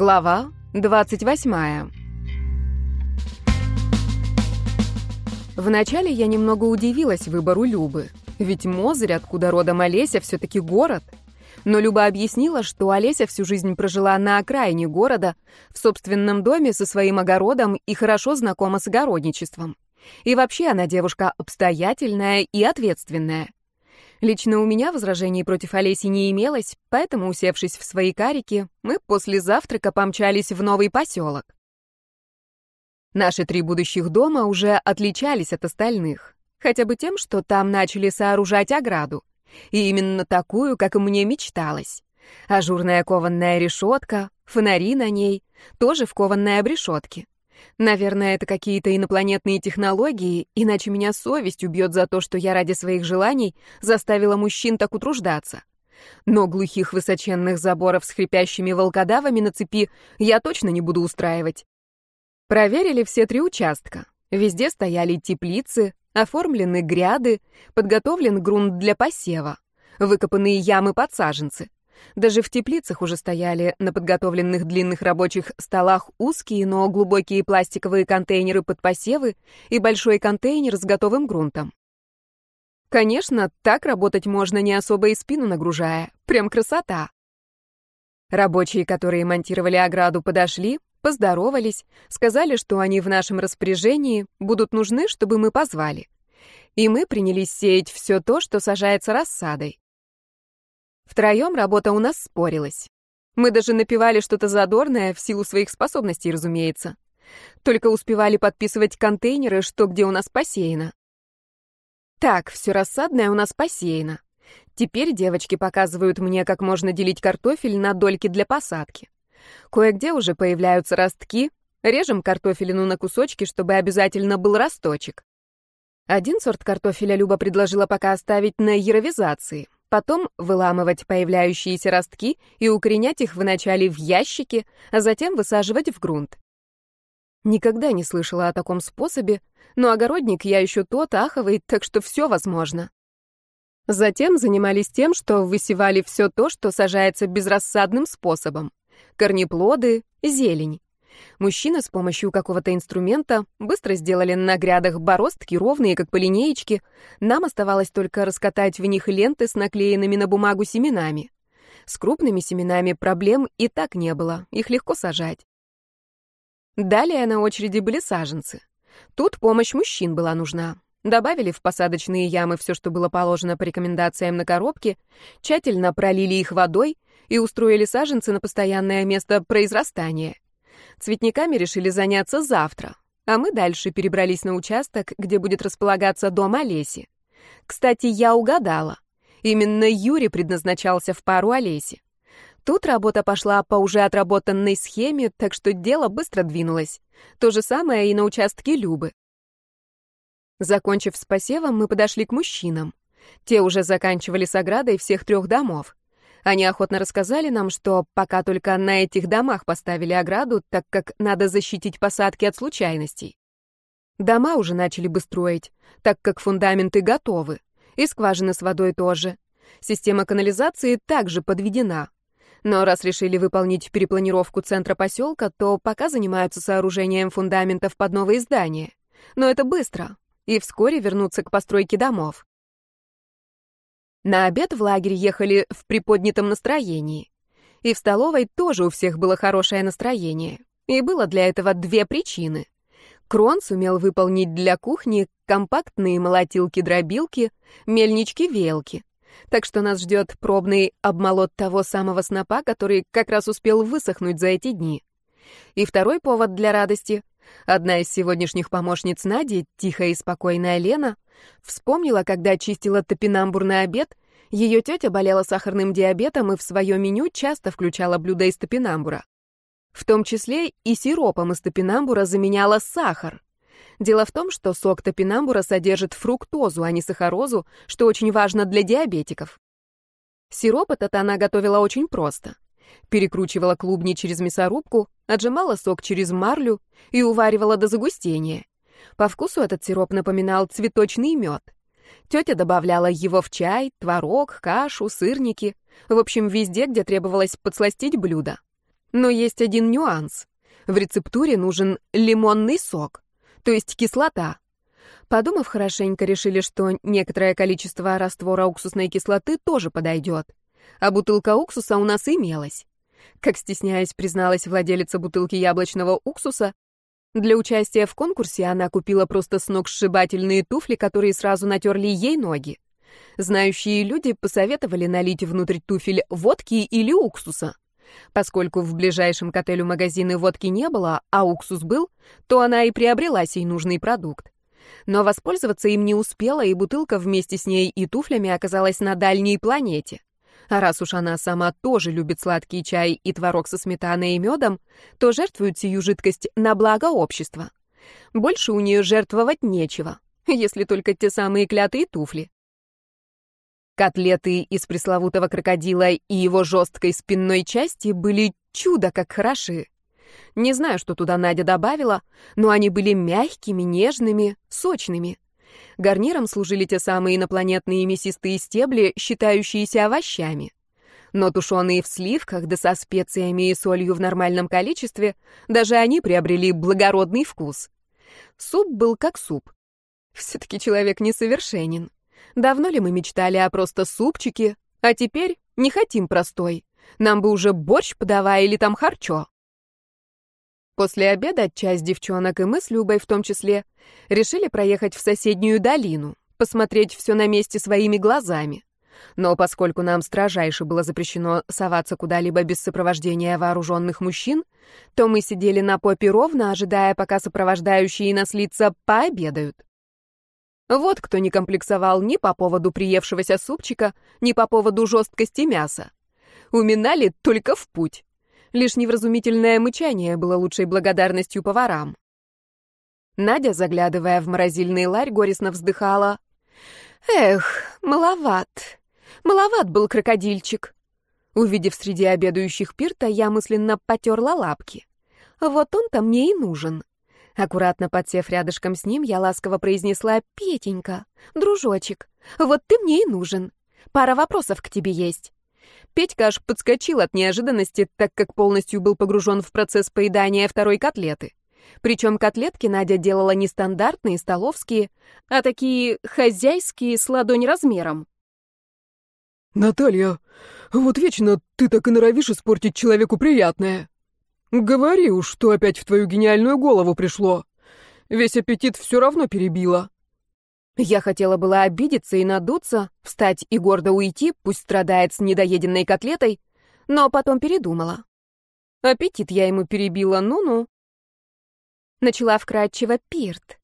Глава 28. Вначале я немного удивилась выбору Любы, ведь Мозырь, откуда родом Олеся, все-таки город. Но Люба объяснила, что Олеся всю жизнь прожила на окраине города, в собственном доме со своим огородом и хорошо знакома с огородничеством. И вообще она девушка обстоятельная и ответственная. Лично у меня возражений против Олеси не имелось, поэтому, усевшись в свои карики, мы после завтрака помчались в новый поселок. Наши три будущих дома уже отличались от остальных, хотя бы тем, что там начали сооружать ограду. И именно такую, как и мне мечталось. Ажурная кованная решетка, фонари на ней, тоже в кованной обрешетке. Наверное, это какие-то инопланетные технологии, иначе меня совесть убьет за то, что я ради своих желаний заставила мужчин так утруждаться. Но глухих высоченных заборов с хрипящими волкодавами на цепи я точно не буду устраивать. Проверили все три участка. Везде стояли теплицы, оформлены гряды, подготовлен грунт для посева, выкопанные ямы под саженцы. Даже в теплицах уже стояли на подготовленных длинных рабочих столах узкие, но глубокие пластиковые контейнеры под посевы и большой контейнер с готовым грунтом. Конечно, так работать можно, не особо и спину нагружая. Прям красота. Рабочие, которые монтировали ограду, подошли, поздоровались, сказали, что они в нашем распоряжении, будут нужны, чтобы мы позвали. И мы принялись сеять все то, что сажается рассадой. Втроем работа у нас спорилась. Мы даже напевали что-то задорное, в силу своих способностей, разумеется. Только успевали подписывать контейнеры, что где у нас посеяно. Так, все рассадное у нас посеяно. Теперь девочки показывают мне, как можно делить картофель на дольки для посадки. Кое-где уже появляются ростки, режем картофелину на кусочки, чтобы обязательно был росточек. Один сорт картофеля Люба предложила пока оставить на яровизации, Потом выламывать появляющиеся ростки и укоренять их вначале в ящики, а затем высаживать в грунт. Никогда не слышала о таком способе, но огородник я еще тот аховый, так что все возможно. Затем занимались тем, что высевали все то, что сажается безрассадным способом. Корнеплоды, зелень. Мужчины с помощью какого-то инструмента быстро сделали на грядах бороздки, ровные, как по линеечке. Нам оставалось только раскатать в них ленты с наклеенными на бумагу семенами. С крупными семенами проблем и так не было, их легко сажать. Далее на очереди были саженцы. Тут помощь мужчин была нужна. Добавили в посадочные ямы все, что было положено по рекомендациям на коробке, тщательно пролили их водой и устроили саженцы на постоянное место произрастания. Цветниками решили заняться завтра, а мы дальше перебрались на участок, где будет располагаться дом Олеси. Кстати, я угадала. Именно Юрий предназначался в пару Олеси. Тут работа пошла по уже отработанной схеме, так что дело быстро двинулось. То же самое и на участке Любы. Закончив с посевом, мы подошли к мужчинам. Те уже заканчивали с оградой всех трех домов. Они охотно рассказали нам, что пока только на этих домах поставили ограду, так как надо защитить посадки от случайностей. Дома уже начали бы строить, так как фундаменты готовы, и скважины с водой тоже. Система канализации также подведена. Но раз решили выполнить перепланировку центра поселка, то пока занимаются сооружением фундаментов под новые здания. Но это быстро, и вскоре вернутся к постройке домов. На обед в лагерь ехали в приподнятом настроении. И в столовой тоже у всех было хорошее настроение. И было для этого две причины. Крон сумел выполнить для кухни компактные молотилки-дробилки, мельнички-велки. Так что нас ждет пробный обмолот того самого снопа, который как раз успел высохнуть за эти дни. И второй повод для радости. Одна из сегодняшних помощниц Нади, тихая и спокойная Лена, вспомнила, когда чистила топинамбур на обед, ее тетя болела сахарным диабетом и в свое меню часто включала блюда из топинамбура. В том числе и сиропом из топинамбура заменяла сахар. Дело в том, что сок топинамбура содержит фруктозу, а не сахарозу, что очень важно для диабетиков. Сироп этот она готовила очень просто — перекручивала клубни через мясорубку, отжимала сок через марлю и уваривала до загустения. По вкусу этот сироп напоминал цветочный мед. Тетя добавляла его в чай, творог, кашу, сырники, в общем, везде, где требовалось подсластить блюдо. Но есть один нюанс. В рецептуре нужен лимонный сок, то есть кислота. Подумав хорошенько, решили, что некоторое количество раствора уксусной кислоты тоже подойдет. А бутылка уксуса у нас имелась. Как стесняясь, призналась владелица бутылки яблочного уксуса, для участия в конкурсе она купила просто сногсшибательные туфли, которые сразу натерли ей ноги. Знающие люди посоветовали налить внутрь туфель водки или уксуса. Поскольку в ближайшем к отелю магазины водки не было, а уксус был, то она и приобрела сей нужный продукт. Но воспользоваться им не успела, и бутылка вместе с ней и туфлями оказалась на дальней планете. А раз уж она сама тоже любит сладкий чай и творог со сметаной и медом, то жертвует сию жидкость на благо общества. Больше у нее жертвовать нечего, если только те самые клятые туфли. Котлеты из пресловутого крокодила и его жесткой спинной части были чудо как хороши. Не знаю, что туда Надя добавила, но они были мягкими, нежными, сочными. Гарниром служили те самые инопланетные мясистые стебли, считающиеся овощами. Но тушеные в сливках, да со специями и солью в нормальном количестве, даже они приобрели благородный вкус. Суп был как суп. Все-таки человек несовершенен. Давно ли мы мечтали о просто супчике, а теперь не хотим простой. Нам бы уже борщ подавай или там харчо. После обеда часть девчонок и мы с Любой в том числе решили проехать в соседнюю долину, посмотреть все на месте своими глазами. Но поскольку нам строжайше было запрещено соваться куда-либо без сопровождения вооруженных мужчин, то мы сидели на попе ровно, ожидая, пока сопровождающие нас лица пообедают. Вот кто не комплексовал ни по поводу приевшегося супчика, ни по поводу жесткости мяса. Уминали только в путь. Лишь невразумительное мычание было лучшей благодарностью поварам. Надя, заглядывая в морозильный ларь, горестно вздыхала. «Эх, маловат. Маловат был крокодильчик». Увидев среди обедающих пирта, я мысленно потерла лапки. Вот он-то мне и нужен. Аккуратно подсев рядышком с ним, я ласково произнесла «Петенька, дружочек, вот ты мне и нужен. Пара вопросов к тебе есть». Петька аж подскочил от неожиданности, так как полностью был погружен в процесс поедания второй котлеты. Причем котлетки Надя делала не стандартные, столовские, а такие хозяйские с ладонь размером. «Наталья, вот вечно ты так и норовишь испортить человеку приятное. Говори уж, что опять в твою гениальную голову пришло. Весь аппетит все равно перебило». Я хотела была обидеться и надуться, встать и гордо уйти, пусть страдает с недоеденной котлетой, но потом передумала. Аппетит я ему перебила, ну-ну. Начала вкратчиво пирт.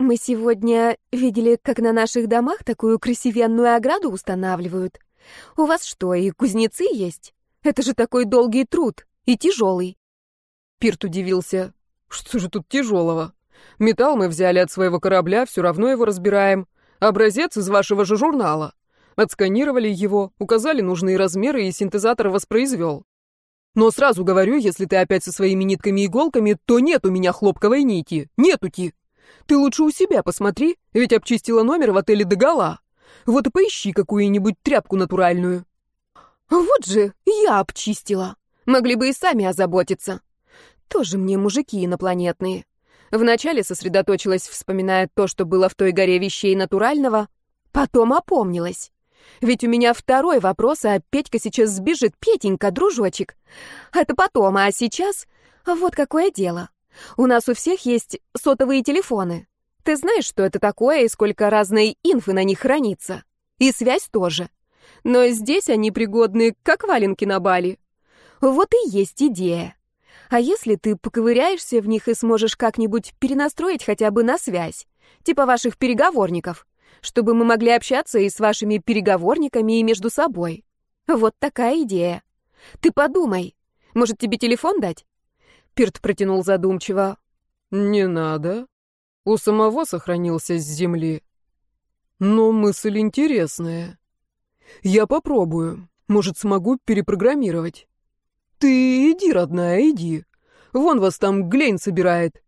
Мы сегодня видели, как на наших домах такую красивенную ограду устанавливают. У вас что, и кузнецы есть? Это же такой долгий труд и тяжелый. Пирт удивился. Что же тут тяжелого? Металл мы взяли от своего корабля, все равно его разбираем. Образец из вашего же журнала. Отсканировали его, указали нужные размеры, и синтезатор воспроизвел. Но сразу говорю, если ты опять со своими нитками и иголками, то нет у меня хлопковой нити. Нетути. Ты лучше у себя посмотри, ведь обчистила номер в отеле догола. Вот и поищи какую-нибудь тряпку натуральную. Вот же, я обчистила. Могли бы и сами озаботиться. Тоже мне мужики инопланетные. Вначале сосредоточилась, вспоминая то, что было в той горе вещей натурального, потом опомнилась. Ведь у меня второй вопрос, а Петька сейчас сбежит. Петенька, дружочек. Это потом, а сейчас... Вот какое дело. У нас у всех есть сотовые телефоны. Ты знаешь, что это такое и сколько разной инфы на них хранится? И связь тоже. Но здесь они пригодны, как валенки на бали. Вот и есть идея. А если ты поковыряешься в них и сможешь как-нибудь перенастроить хотя бы на связь, типа ваших переговорников, чтобы мы могли общаться и с вашими переговорниками, и между собой. Вот такая идея. Ты подумай. Может, тебе телефон дать? Пирт протянул задумчиво. Не надо. У самого сохранился с земли. Но мысль интересная. Я попробую. Может, смогу перепрограммировать. «Ты иди, родная, иди. Вон вас там Глейн собирает».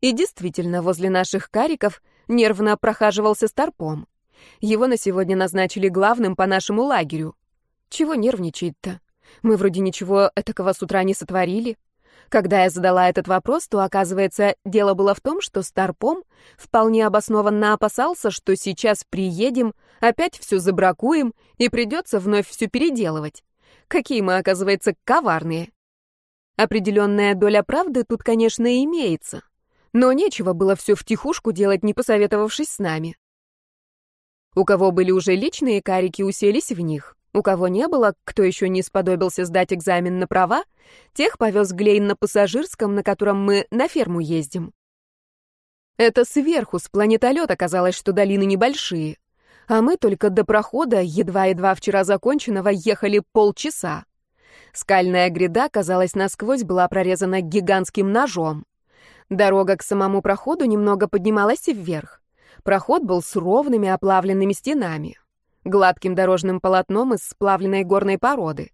И действительно, возле наших кариков нервно прохаживался Старпом. Его на сегодня назначили главным по нашему лагерю. Чего нервничает-то? Мы вроде ничего этакого с утра не сотворили. Когда я задала этот вопрос, то, оказывается, дело было в том, что Старпом вполне обоснованно опасался, что сейчас приедем, опять все забракуем и придется вновь все переделывать. Какие мы, оказывается, коварные. Определенная доля правды тут, конечно, имеется. Но нечего было все втихушку делать, не посоветовавшись с нами. У кого были уже личные карики, уселись в них. У кого не было, кто еще не сподобился сдать экзамен на права, тех повез Глейн на пассажирском, на котором мы на ферму ездим. Это сверху, с планетолета казалось, что долины небольшие. А мы только до прохода, едва-едва вчера законченного, ехали полчаса. Скальная гряда, казалось, насквозь была прорезана гигантским ножом. Дорога к самому проходу немного поднималась вверх. Проход был с ровными оплавленными стенами гладким дорожным полотном из сплавленной горной породы.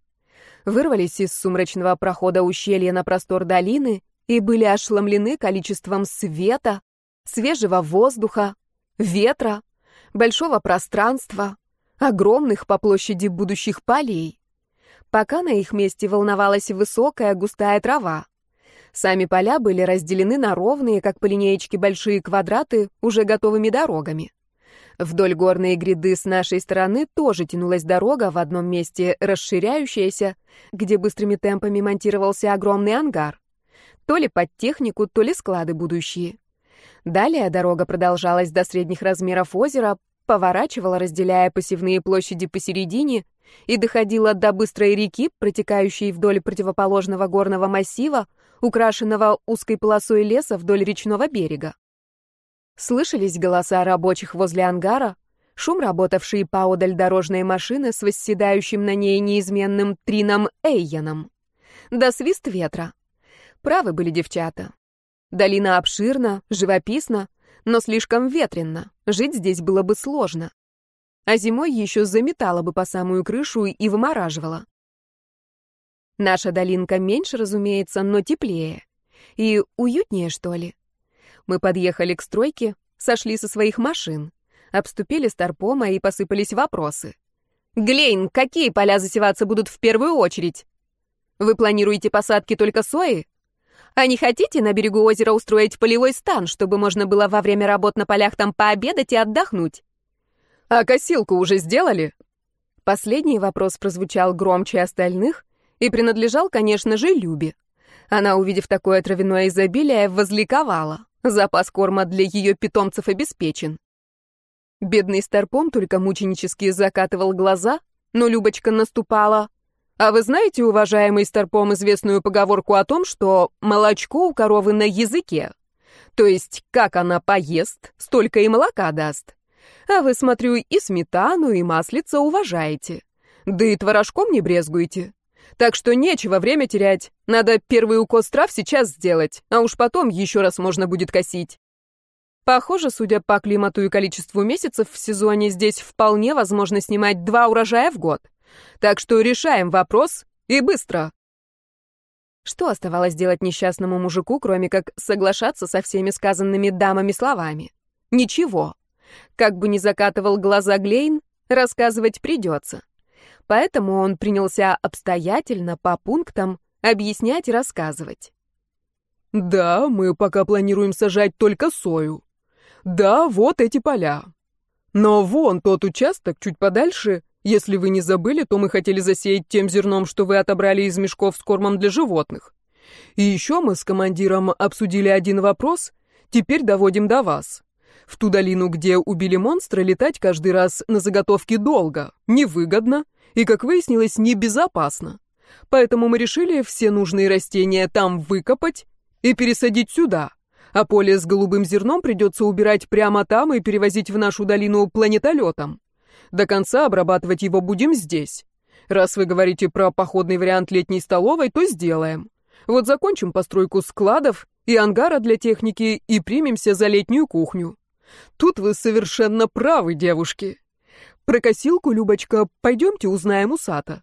Вырвались из сумрачного прохода ущелья на простор долины и были ошеломлены количеством света, свежего воздуха, ветра, большого пространства, огромных по площади будущих полей. Пока на их месте волновалась высокая густая трава. Сами поля были разделены на ровные, как по линеечке, большие квадраты, уже готовыми дорогами. Вдоль горной гряды с нашей стороны тоже тянулась дорога, в одном месте расширяющаяся, где быстрыми темпами монтировался огромный ангар. То ли под технику, то ли склады будущие. Далее дорога продолжалась до средних размеров озера, поворачивала, разделяя посевные площади посередине, и доходила до быстрой реки, протекающей вдоль противоположного горного массива, украшенного узкой полосой леса вдоль речного берега. Слышались голоса рабочих возле ангара, шум работавшей поодаль дорожной машины с восседающим на ней неизменным Трином Эйяном. Да свист ветра. Правы были девчата. Долина обширна, живописна, но слишком ветренно. Жить здесь было бы сложно. А зимой еще заметала бы по самую крышу и вымораживала. Наша долинка меньше, разумеется, но теплее. И уютнее, что ли. Мы подъехали к стройке, сошли со своих машин, обступили Старпома и посыпались вопросы. «Глейн, какие поля засеваться будут в первую очередь? Вы планируете посадки только сои? А не хотите на берегу озера устроить полевой стан, чтобы можно было во время работ на полях там пообедать и отдохнуть?» «А косилку уже сделали?» Последний вопрос прозвучал громче остальных и принадлежал, конечно же, Любе. Она, увидев такое травяное изобилие, возликовала. Запас корма для ее питомцев обеспечен. Бедный Старпом только мученически закатывал глаза, но Любочка наступала. А вы знаете, уважаемый Старпом, известную поговорку о том, что молочко у коровы на языке? То есть, как она поест, столько и молока даст. А вы, смотрю, и сметану, и маслица уважаете. Да и творожком не брезгуете. Так что нечего время терять. Надо первый укос трав сейчас сделать, а уж потом еще раз можно будет косить. Похоже, судя по климату и количеству месяцев в сезоне, здесь вполне возможно снимать два урожая в год. Так что решаем вопрос и быстро. Что оставалось делать несчастному мужику, кроме как соглашаться со всеми сказанными дамами словами? Ничего. Как бы ни закатывал глаза Глейн, рассказывать придется. Поэтому он принялся обстоятельно, по пунктам, объяснять и рассказывать. «Да, мы пока планируем сажать только сою. Да, вот эти поля. Но вон тот участок чуть подальше. Если вы не забыли, то мы хотели засеять тем зерном, что вы отобрали из мешков с кормом для животных. И еще мы с командиром обсудили один вопрос, теперь доводим до вас. В ту долину, где убили монстра, летать каждый раз на заготовки долго, невыгодно и, как выяснилось, небезопасно. Поэтому мы решили все нужные растения там выкопать и пересадить сюда, а поле с голубым зерном придется убирать прямо там и перевозить в нашу долину планетолетом. До конца обрабатывать его будем здесь. Раз вы говорите про походный вариант летней столовой, то сделаем. Вот закончим постройку складов и ангара для техники и примемся за летнюю кухню. Тут вы совершенно правы, девушки. Про косилку, Любочка, пойдемте узнаем у Сата.